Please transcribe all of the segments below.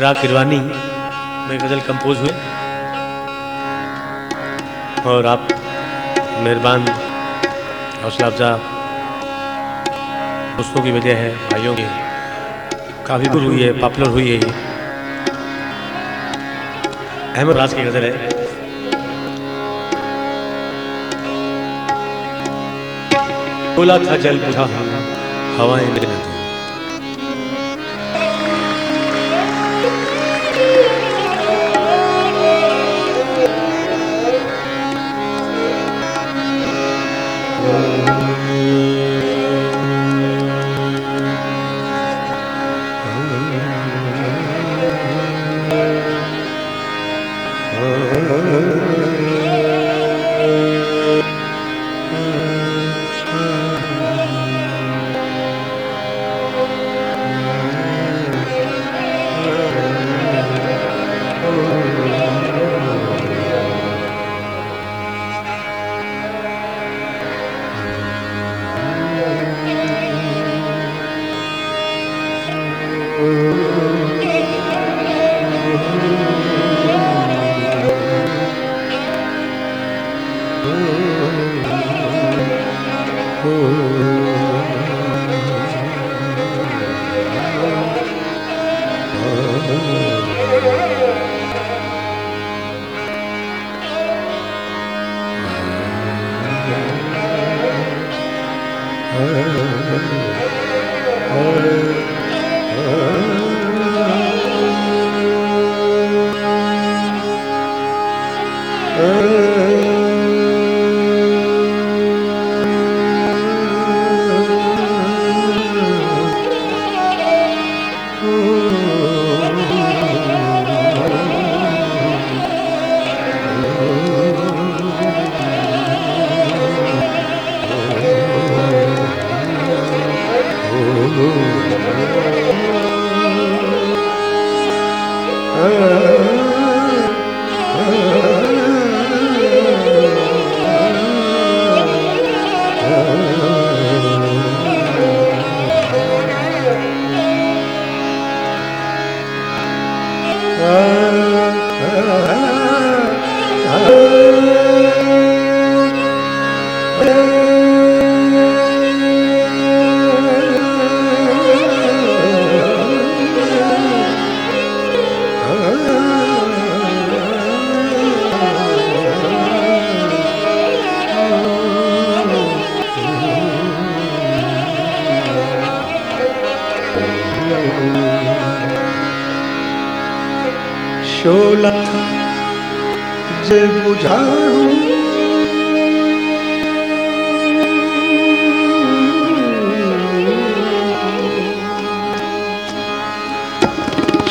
राग किरवानी में गज़ल कंपोज हुए और आप मेहरबान हौसला अफजा दोस्तों की वजह है, भाइयों की। काफ़ी बुर हुई है, पॉपुलर हुई है ये। अहमद राज की गज़ल है। बोला था जल बुझा हवाएँ में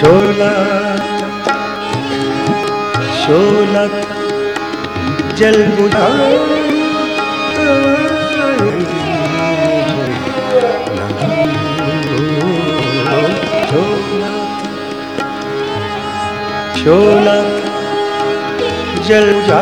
शोला शोला जल बुझाऊं शोला जल जा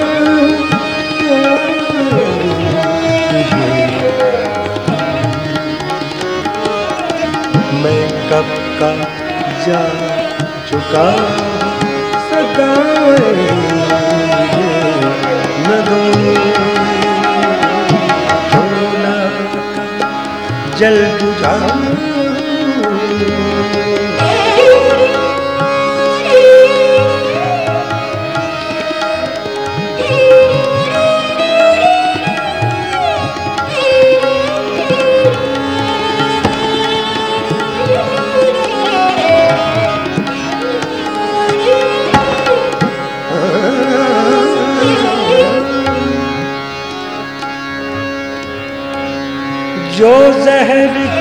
मैं कब का जा चुका सदा न दो शोला जल बुझा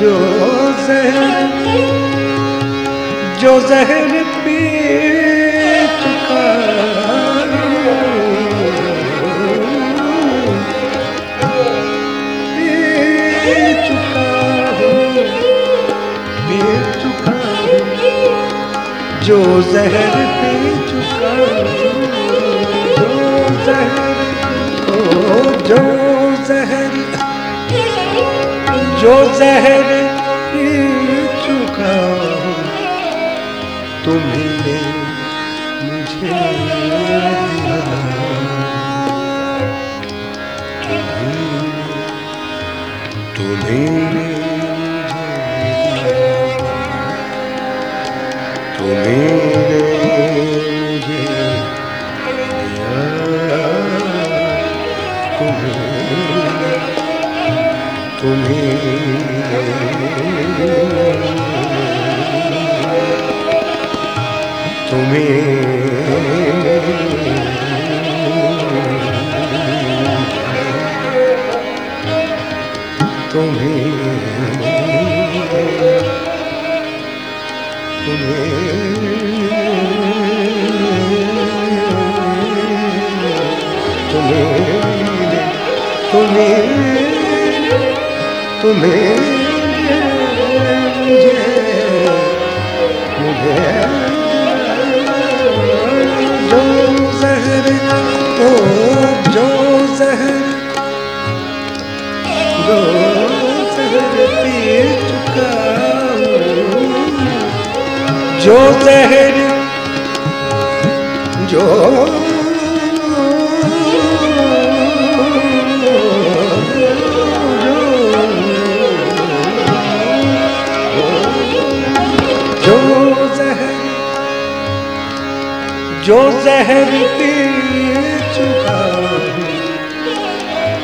जो जहर जो जहर पी चुका चुका हूँ चुका जो जहर पी चुका जो जहर, ओ, जो जहर जो जहर तुम्ही तुम्हें तुम्हें तुम्हें मुझे मुझे जो जहर जो जो जहर पी चुका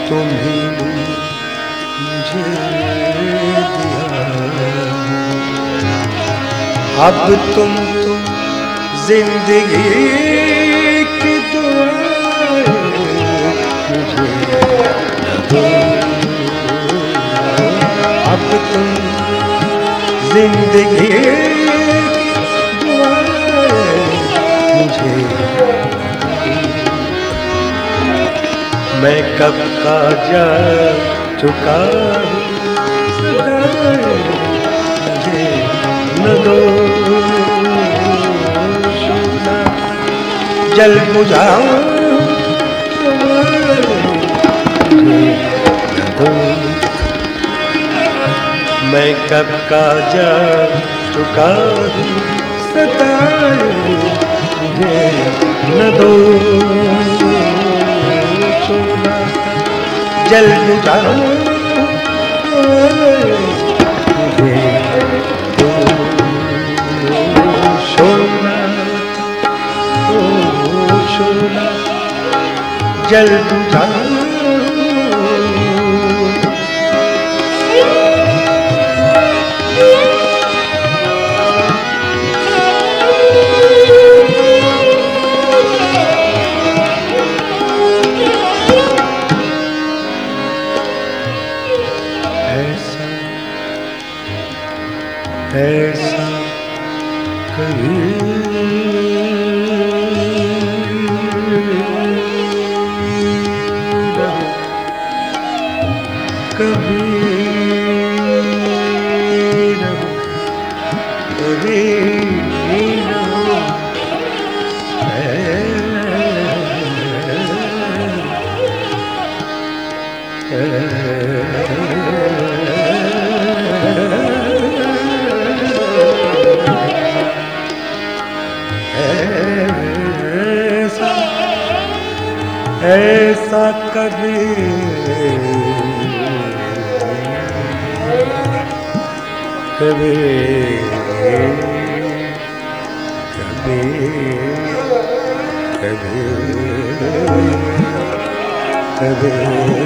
तुम्हें मुझे अब तुम ज़िंदगी की अब तुम ज़िंदगी मैं कब का जा चुका न दो जल बुझाओ मैं कब का जा चुका हूँ सताए न दो जल बुझाओ जल बुझाओ ऐसा ऐसा कभी कभी कभी कभी कभी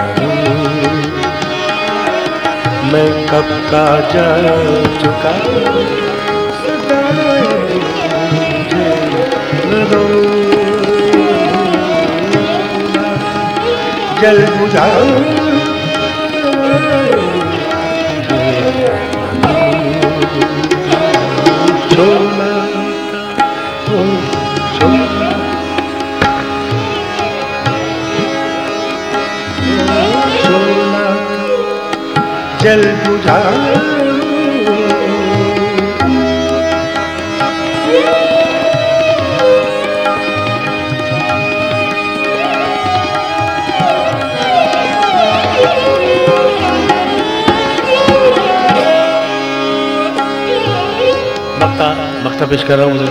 मैं कब का जा चुका सदा मुझे न दो जल बुझा छोड़ना जल बुझा। मक्ता पेश कर रहा हूँ मुझे।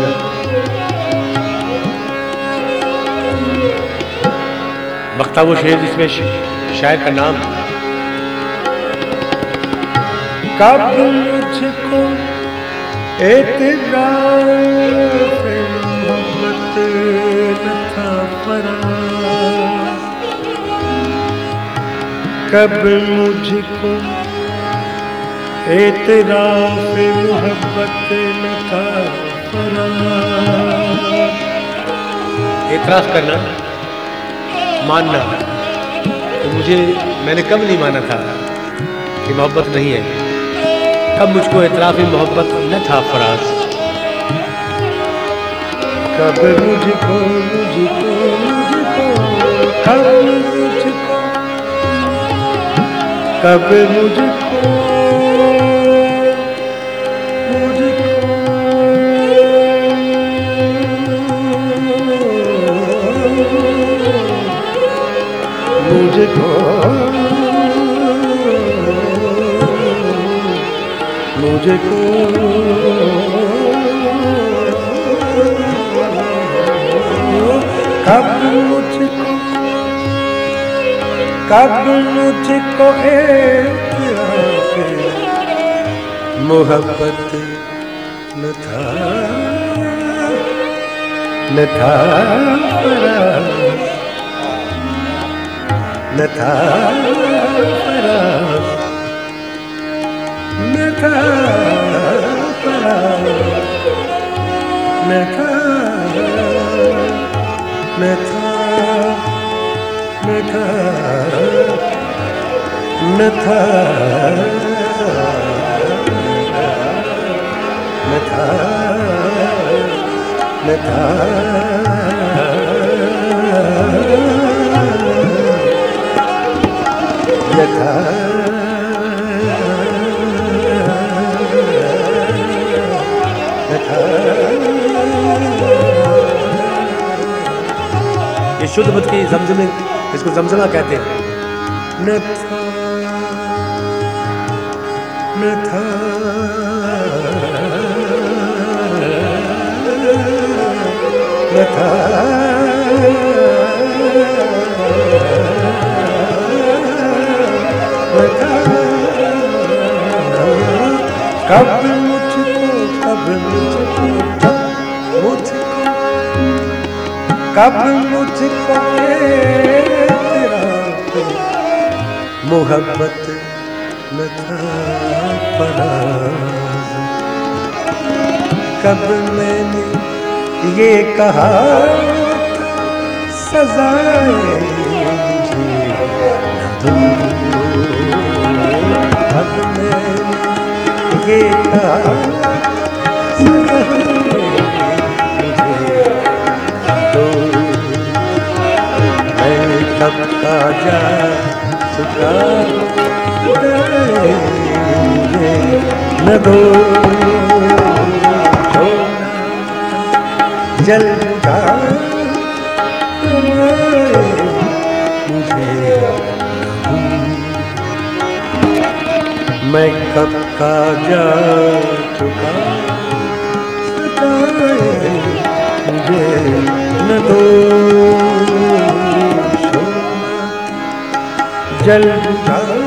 मक्ता वो शेर जिसमें शायर का नाम कब मुझको मोहब्बत था फराज कब मुझको एतराफ मोहब्बत न था फराज एतराफ़ करना, मानना तो मुझे, मैंने कब नहीं माना था कि मोहब्बत नहीं है। कब मुझको एतराफ़ मोहब्बत न था, फराज? कब मुझको मुझको मुझको, कब मुझको मुझको मुझको कब मुझको कब मुझको मोहब्बत न था न था न था Yeah. शुद्ध बुद्ध की जमजमे इसको जमजमा कहते हैं। न था न था। न था। कब मुझको कब मुझको कब तेरा मोहब्बत न था कब मैंने ये कहा, सजाए मुझे कब मैंने ये कहा कब का जा चुका मुझे न दो जल मैं कब का जा चुका मुझे न दो जल